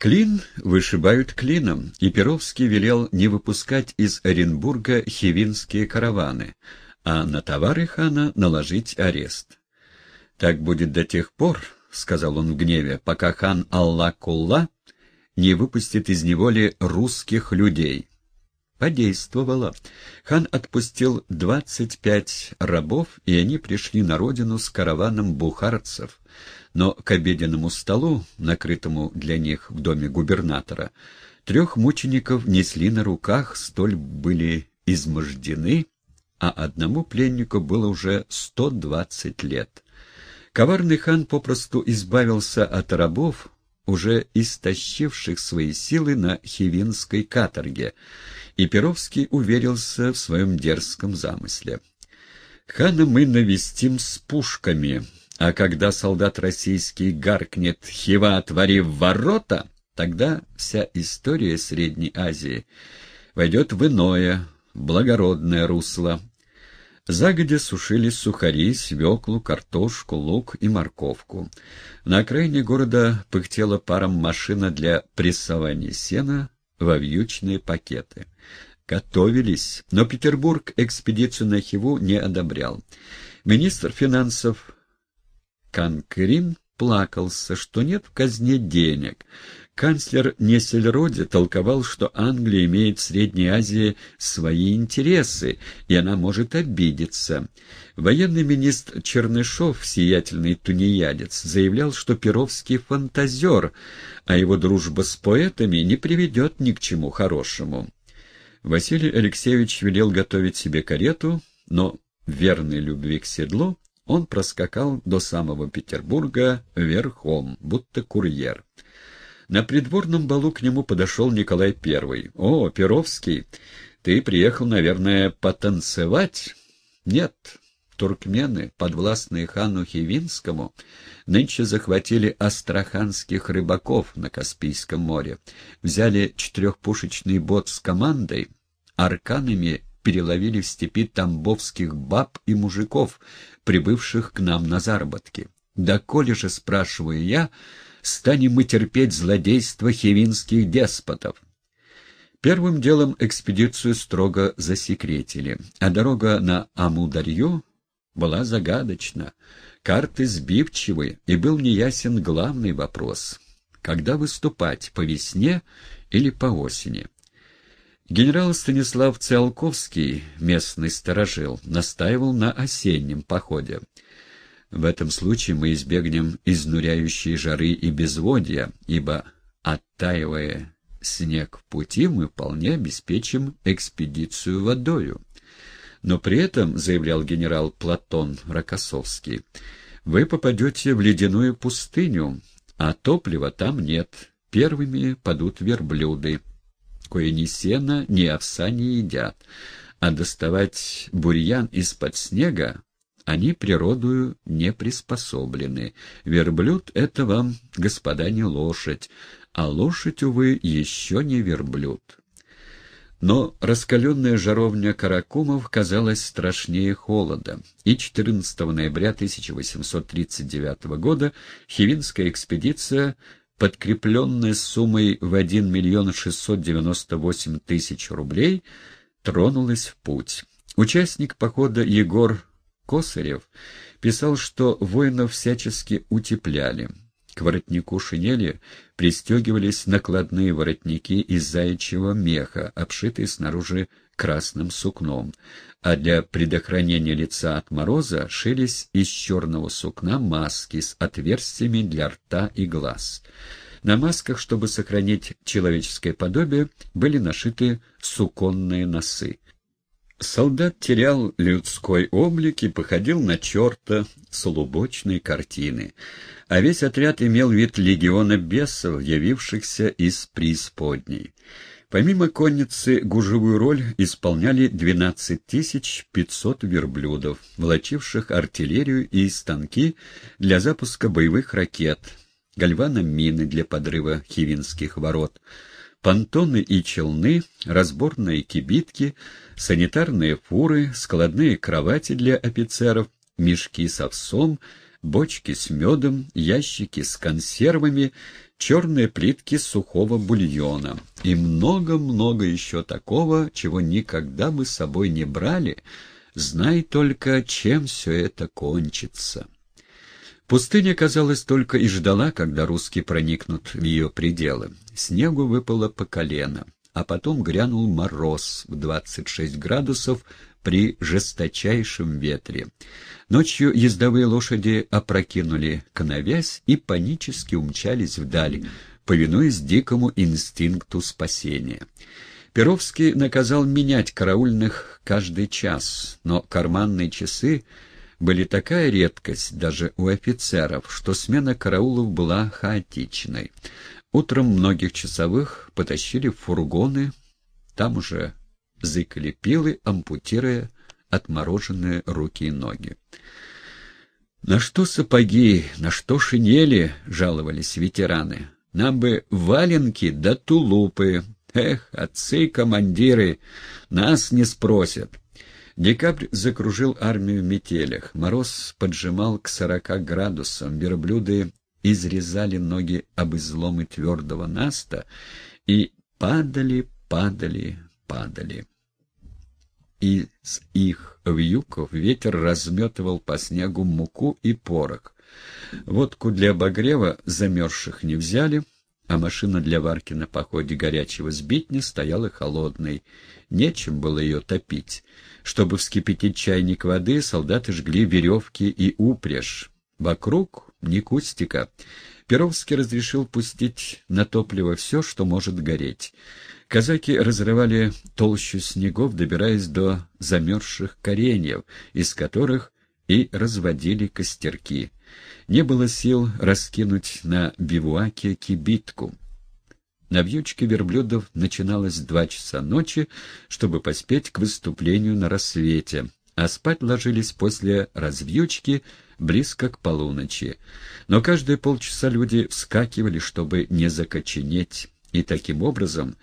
Клин вышибают клином, и Перовский велел не выпускать из Оренбурга хивинские караваны, а на товары хана наложить арест. «Так будет до тех пор, — сказал он в гневе, — пока хан Аллах-Кулла не выпустит из неволи русских людей». Подействовало. Хан отпустил двадцать пять рабов, и они пришли на родину с караваном бухарцев. Но к обеденному столу, накрытому для них в доме губернатора, трех мучеников несли на руках, столь были измождены, а одному пленнику было уже сто двадцать лет. Коварный хан попросту избавился от рабов, уже истощивших свои силы на Хивинской каторге, и Перовский уверился в своем дерзком замысле. «Хана мы навестим с пушками, а когда солдат российский гаркнет «Хива, отвори ворота!», тогда вся история Средней Азии войдет в иное, благородное русло». Загодя сушили сухари, свеклу, картошку, лук и морковку. На окраине города пыхтела паром машина для прессования сена во вьючные пакеты. Готовились, но Петербург экспедицию на Хиву не одобрял. Министр финансов Канкрин плакался, что нет в казне денег. Канцлер Несельроде толковал, что Англия имеет в Средней Азии свои интересы, и она может обидеться. Военный министр Чернышов, сиятельный тунеядец, заявлял, что Перовский фантазер, а его дружба с поэтами не приведет ни к чему хорошему. Василий Алексеевич велел готовить себе карету, но, верный любви к седлу, он проскакал до самого Петербурга верхом, будто курьер. На придворном балу к нему подошел Николай I. «О, Перовский, ты приехал, наверное, потанцевать?» «Нет, туркмены, подвластные хану Хивинскому, нынче захватили астраханских рыбаков на Каспийском море, взяли четырехпушечный бот с командой, арканами переловили в степи тамбовских баб и мужиков, прибывших к нам на заработки. Да коли же, спрашиваю я, станем мы терпеть злодейство хивинских деспотов? Первым делом экспедицию строго засекретили, а дорога на Амударью была загадочна, карты сбивчивы, и был неясен главный вопрос — когда выступать, по весне или по осени? Генерал Станислав Циолковский, местный сторожил, настаивал на осеннем походе. В этом случае мы избегнем изнуряющей жары и безводья, ибо, оттаивая снег в пути, мы вполне обеспечим экспедицию водою. Но при этом, заявлял генерал Платон Рокоссовский, вы попадете в ледяную пустыню, а топлива там нет, первыми падут верблюды кое ни сена, ни овса не едят, а доставать бурьян из-под снега они природою не приспособлены. Верблюд — это вам, господа, не лошадь, а лошадь, увы, еще не верблюд. Но раскаленная жаровня Каракумов казалась страшнее холода, и 14 ноября 1839 года Хивинская экспедиция подкрепленная суммой в 1 миллион 698 тысяч рублей, тронулась в путь. Участник похода Егор Косарев писал, что воинов всячески утепляли. К воротнику шинели пристегивались накладные воротники из заячьего меха, обшитые снаружи красным сукном, а для предохранения лица от мороза шились из черного сукна маски с отверстиями для рта и глаз. На масках, чтобы сохранить человеческое подобие, были нашиты суконные носы. Солдат терял людской облик и походил на черта с лубочной картины, а весь отряд имел вид легиона бесов, явившихся из преисподней. Помимо конницы гужевую роль исполняли 12 500 верблюдов, волочивших артиллерию и станки для запуска боевых ракет, гальваномины для подрыва хивинских ворот, понтоны и челны, разборные кибитки, санитарные фуры, складные кровати для офицеров, мешки с овсом, бочки с медом, ящики с консервами, черные плитки сухого бульона и много-много еще такого, чего никогда мы с собой не брали, знай только, чем все это кончится. Пустыня, казалось, только и ждала, когда русские проникнут в ее пределы. Снегу выпало по колено, а потом грянул мороз в 26 градусов при жесточайшем ветре. Ночью ездовые лошади опрокинули коновязь и панически умчались вдаль, повинуясь дикому инстинкту спасения. Перовский наказал менять караульных каждый час, но карманные часы были такая редкость даже у офицеров, что смена караулов была хаотичной. Утром многих часовых потащили в фургоны, там уже зыкали пилы, ампутируя отмороженные руки и ноги. «На что сапоги, на что шинели?» — жаловались ветераны. «Нам бы валенки да тулупы. Эх, отцы-командиры, нас не спросят». Декабрь закружил армию в метелях. Мороз поджимал к сорока градусам. Верблюды изрезали ноги об изломы твердого наста и падали, падали, падали. Из их вьюков ветер разметывал по снегу муку и порох. Водку для обогрева замерзших не взяли, а машина для варки на походе горячего сбитня стояла холодной. Нечем было ее топить. Чтобы вскипятить чайник воды, солдаты жгли веревки и упряжь. Вокруг ни кустика. Перовский разрешил пустить на топливо все, что может гореть. Казаки разрывали толщу снегов, добираясь до замерзших кореньев, из которых и разводили костерки. Не было сил раскинуть на бивуаке кибитку. На вьючке верблюдов начиналось два часа ночи, чтобы поспеть к выступлению на рассвете, а спать ложились после развьючки близко к полуночи. Но каждые полчаса люди вскакивали, чтобы не закоченеть, и таким образом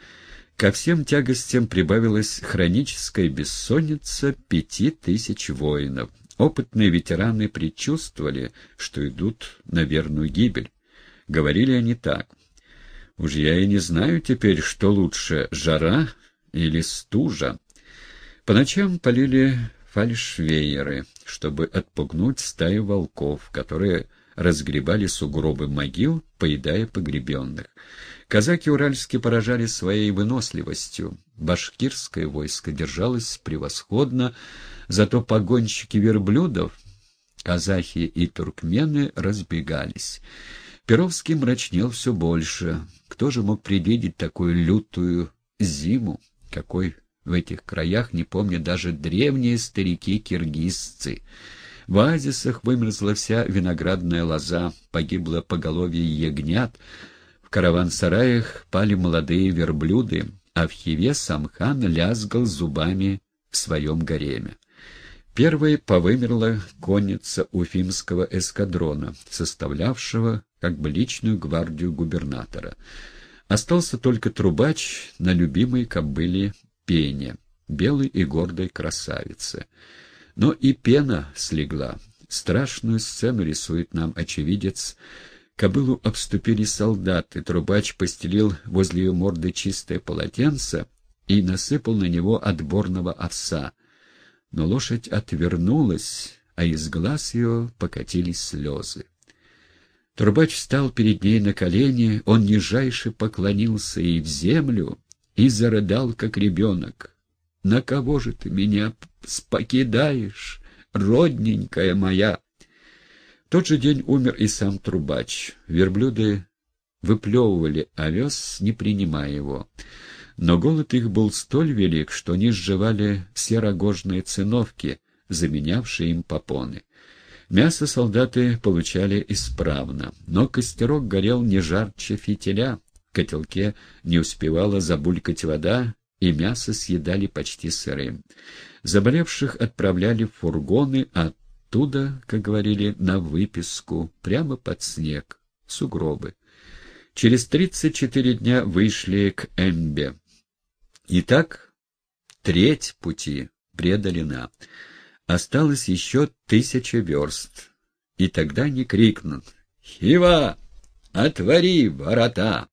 ко всем тягостям прибавилась хроническая бессонница пяти тысяч воинов. Опытные ветераны предчувствовали, что идут на верную гибель. Говорили они так. Уж я и не знаю теперь, что лучше, жара или стужа. По ночам полили фальшвейеры, чтобы отпугнуть стаю волков, которые разгребали сугробы могил, поедая погребенных. Казаки уральские поражали своей выносливостью. Башкирское войско держалось превосходно, зато погонщики верблюдов, казахи и туркмены разбегались. Перовский мрачнел все больше. Кто же мог предвидеть такую лютую зиму, какой в этих краях не помнят даже древние старики-киргизцы. В оазисах вымерзла вся виноградная лоза, погибло поголовье ягнят, в караван-сараях пали молодые верблюды, а в Хиве самхан лязгал зубами в своем гареме. Первой повымерла конница Уфимского эскадрона, составлявшего как бы личную гвардию губернатора. Остался только трубач на любимой кобыле Пене, белой и гордой красавице. Но и пена слегла. Страшную сцену рисует нам очевидец. Кобылу обступили солдаты, трубач постелил возле ее морды чистое полотенце и насыпал на него отборного овса — но лошадь отвернулась, а из глаз ее покатились слезы. Трубач встал перед ней на колени, он нижайше поклонился ей в землю и зарыдал, как ребенок. «На кого же ты меня спокидаешь, родненькая моя?» В тот же день умер и сам трубач. Верблюды выплевывали овес, не принимая его. Но голод их был столь велик, что они сживали все рогожные циновки, заменявшие им попоны. Мясо солдаты получали исправно, но костерок горел не жарче фитиля, в котелке не успевала забулькать вода, и мясо съедали почти сырым. Заболевших отправляли в фургоны, а оттуда, как говорили, на выписку, прямо под снег, сугробы. Через тридцать четыре дня вышли к Эмбе. Итак, треть пути преодолена. Осталось еще тысяча верст. И тогда не крикнут «Хива!» «Отвори ворота!»